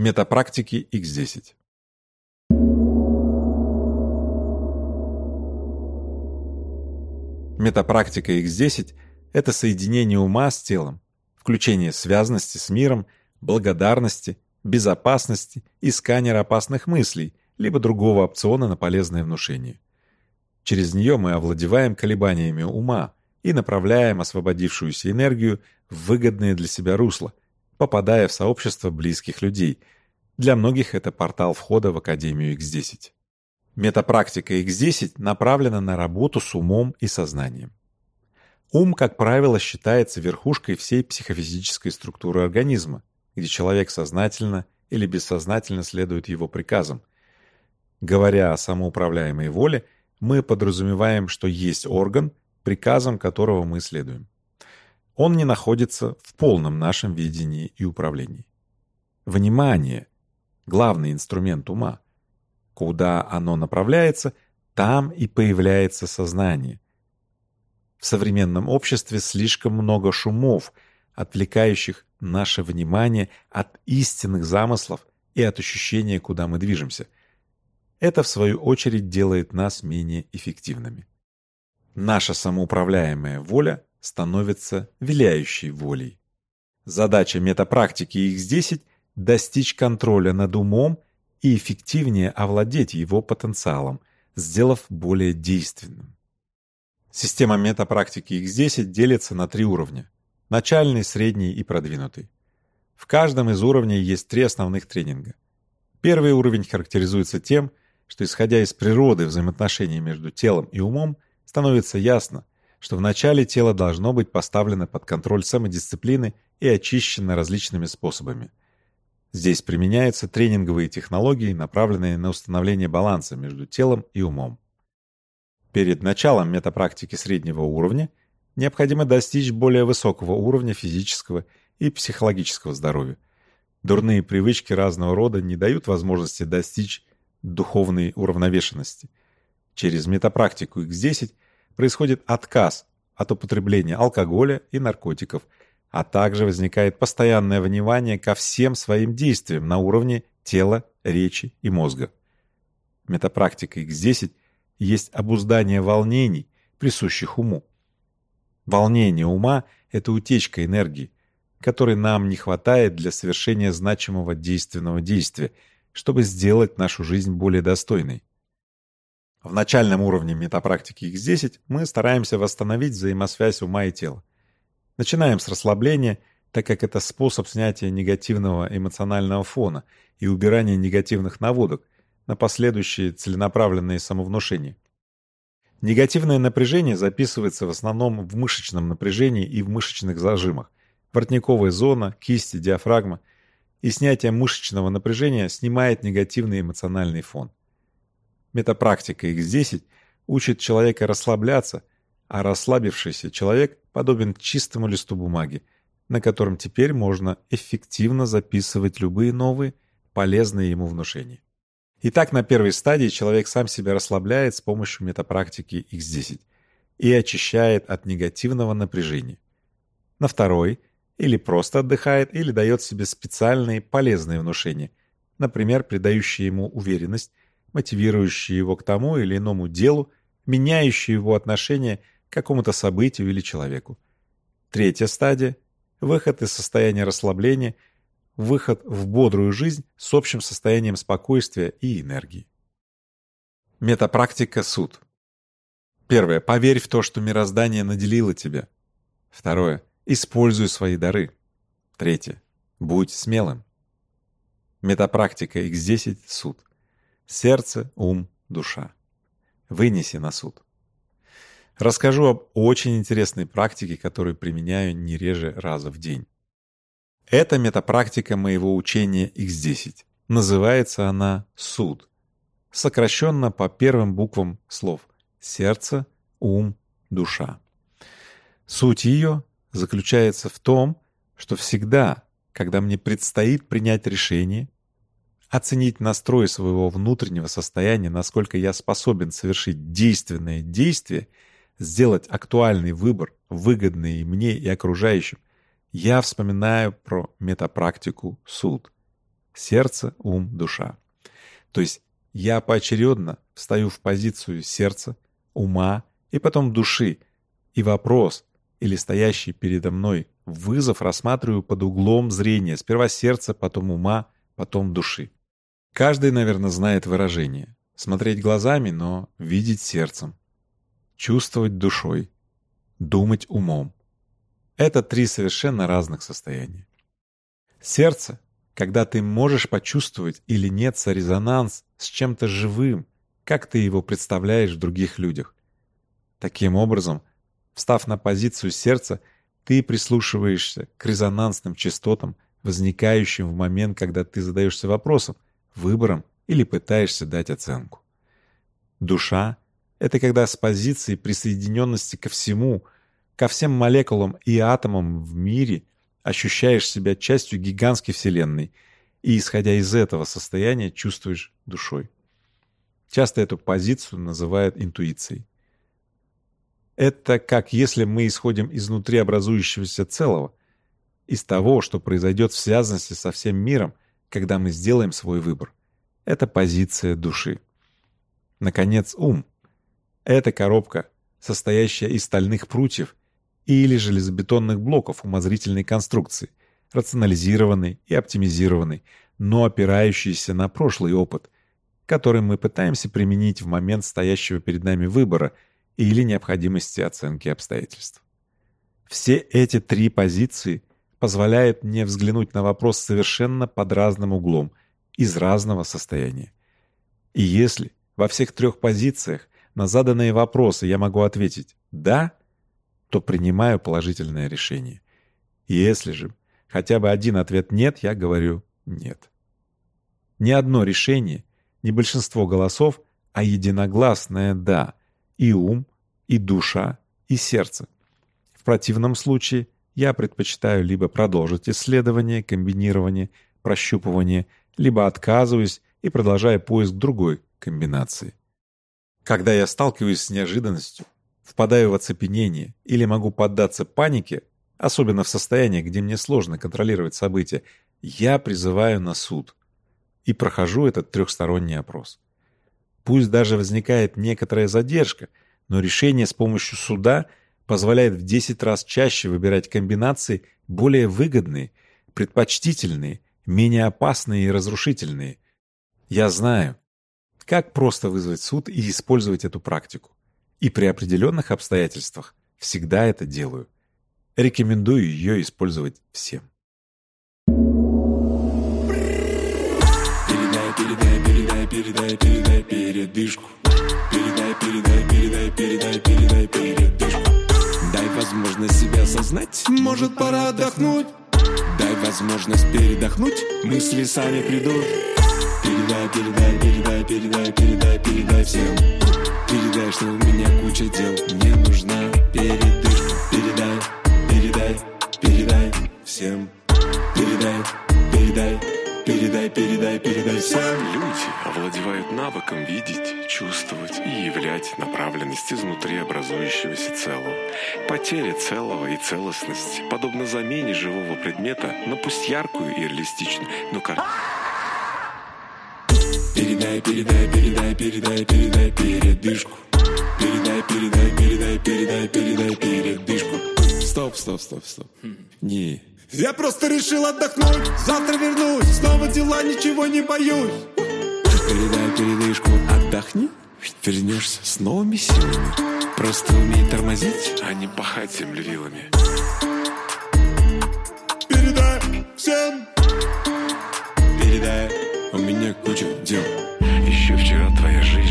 Метапрактики X10. Метапрактика X10 — это соединение ума с телом, включение связности с миром, благодарности, безопасности и сканер опасных мыслей, либо другого опциона на полезное внушение. Через нее мы овладеваем колебаниями ума и направляем освободившуюся энергию в выгодное для себя русло — попадая в сообщество близких людей. Для многих это портал входа в Академию X10. Метапрактика X10 направлена на работу с умом и сознанием. Ум, как правило, считается верхушкой всей психофизической структуры организма, где человек сознательно или бессознательно следует его приказам. Говоря о самоуправляемой воле, мы подразумеваем, что есть орган, приказом которого мы следуем он не находится в полном нашем видении и управлении. Внимание – главный инструмент ума. Куда оно направляется, там и появляется сознание. В современном обществе слишком много шумов, отвлекающих наше внимание от истинных замыслов и от ощущения, куда мы движемся. Это, в свою очередь, делает нас менее эффективными. Наша самоуправляемая воля становится виляющей волей. Задача метапрактики X10 – достичь контроля над умом и эффективнее овладеть его потенциалом, сделав более действенным. Система метапрактики X10 делится на три уровня – начальный, средний и продвинутый. В каждом из уровней есть три основных тренинга. Первый уровень характеризуется тем, что исходя из природы взаимоотношений между телом и умом, становится ясно, что вначале тело должно быть поставлено под контроль самодисциплины и очищено различными способами. Здесь применяются тренинговые технологии, направленные на установление баланса между телом и умом. Перед началом метапрактики среднего уровня необходимо достичь более высокого уровня физического и психологического здоровья. Дурные привычки разного рода не дают возможности достичь духовной уравновешенности. Через метапрактику X10 – происходит отказ от употребления алкоголя и наркотиков, а также возникает постоянное внимание ко всем своим действиям на уровне тела, речи и мозга. Метапрактика X10 есть обуздание волнений, присущих уму. Волнение ума – это утечка энергии, которой нам не хватает для совершения значимого действенного действия, чтобы сделать нашу жизнь более достойной. В начальном уровне метапрактики X10 мы стараемся восстановить взаимосвязь ума и тела. Начинаем с расслабления, так как это способ снятия негативного эмоционального фона и убирания негативных наводок на последующие целенаправленные самовнушения. Негативное напряжение записывается в основном в мышечном напряжении и в мышечных зажимах, воротниковая зона, кисти, диафрагма, и снятие мышечного напряжения снимает негативный эмоциональный фон. Метапрактика X10 учит человека расслабляться, а расслабившийся человек подобен чистому листу бумаги, на котором теперь можно эффективно записывать любые новые, полезные ему внушения. Итак, на первой стадии человек сам себя расслабляет с помощью метапрактики X10 и очищает от негативного напряжения. На второй или просто отдыхает, или дает себе специальные полезные внушения, например, придающие ему уверенность мотивирующие его к тому или иному делу, меняющие его отношение к какому-то событию или человеку. Третья стадия – выход из состояния расслабления, выход в бодрую жизнь с общим состоянием спокойствия и энергии. Метапрактика суд. Первое. Поверь в то, что мироздание наделило тебя. Второе. Используй свои дары. Третье. Будь смелым. Метапрактика X10 суд. Сердце, ум, душа. Вынеси на суд. Расскажу об очень интересной практике, которую применяю не реже раза в день. Это метапрактика моего учения X10. Называется она «Суд». Сокращенно по первым буквам слов «сердце», «ум», «душа». Суть ее заключается в том, что всегда, когда мне предстоит принять решение, оценить настрой своего внутреннего состояния, насколько я способен совершить действенное действие, сделать актуальный выбор, выгодный и мне, и окружающим, я вспоминаю про метапрактику суд. Сердце, ум, душа. То есть я поочередно встаю в позицию сердца, ума и потом души, и вопрос или стоящий передо мной вызов рассматриваю под углом зрения, сперва сердца, потом ума, потом души. Каждый, наверное, знает выражение. Смотреть глазами, но видеть сердцем. Чувствовать душой. Думать умом. Это три совершенно разных состояния. Сердце — когда ты можешь почувствовать или нет резонанс с чем-то живым, как ты его представляешь в других людях. Таким образом, встав на позицию сердца, ты прислушиваешься к резонансным частотам, возникающим в момент, когда ты задаешься вопросом — выбором или пытаешься дать оценку. Душа — это когда с позиции присоединенности ко всему, ко всем молекулам и атомам в мире ощущаешь себя частью гигантской вселенной и, исходя из этого состояния, чувствуешь душой. Часто эту позицию называют интуицией. Это как если мы исходим изнутри образующегося целого, из того, что произойдет в связности со всем миром — когда мы сделаем свой выбор. Это позиция души. Наконец, ум. Это коробка, состоящая из стальных прутьев или железобетонных блоков умозрительной конструкции, рационализированной и оптимизированной, но опирающейся на прошлый опыт, который мы пытаемся применить в момент стоящего перед нами выбора или необходимости оценки обстоятельств. Все эти три позиции позволяет мне взглянуть на вопрос совершенно под разным углом, из разного состояния. И если во всех трех позициях на заданные вопросы я могу ответить «да», то принимаю положительное решение. Если же хотя бы один ответ «нет», я говорю «нет». Ни одно решение, не большинство голосов, а единогласное «да» и ум, и душа, и сердце. В противном случае – я предпочитаю либо продолжить исследование, комбинирование, прощупывание, либо отказываюсь и продолжаю поиск другой комбинации. Когда я сталкиваюсь с неожиданностью, впадаю в оцепенение или могу поддаться панике, особенно в состоянии, где мне сложно контролировать события, я призываю на суд и прохожу этот трехсторонний опрос. Пусть даже возникает некоторая задержка, но решение с помощью суда – позволяет в 10 раз чаще выбирать комбинации более выгодные, предпочтительные, менее опасные и разрушительные. Я знаю, как просто вызвать суд и использовать эту практику. И при определенных обстоятельствах всегда это делаю. Рекомендую ее использовать всем. Передай, передай, передай, передышку. Передай, передай, передай, передай, передай, передай осознать Может пора отдохнуть? Дай возможность передохнуть. Мысли сами придут. Передай, передай, передай, передай, передай, передай всем. Передай, что у меня куча дел. Мне нужна передышка. Передай, передай, передай всем передай, передай, передай всем. Люди овладевают навыком видеть, чувствовать и являть направленность изнутри образующегося целого. Потеря целого и целостности подобно замене живого предмета на пусть яркую и реалистичную, но картину. Передай, передай, передай, передай, передай передышку. Передай, передай, передай, передай, передай передышку. Стоп, стоп, стоп, стоп. Хм. Не. Я просто решил отдохнуть, завтра вернусь. Снова дела, ничего не боюсь. Передай передышку, отдохни. Вернешься с новыми силами. Просто умей тормозить, а не пахать землевилами. Передай всем. Передай, у меня куча дел. Еще вчера твоя жизнь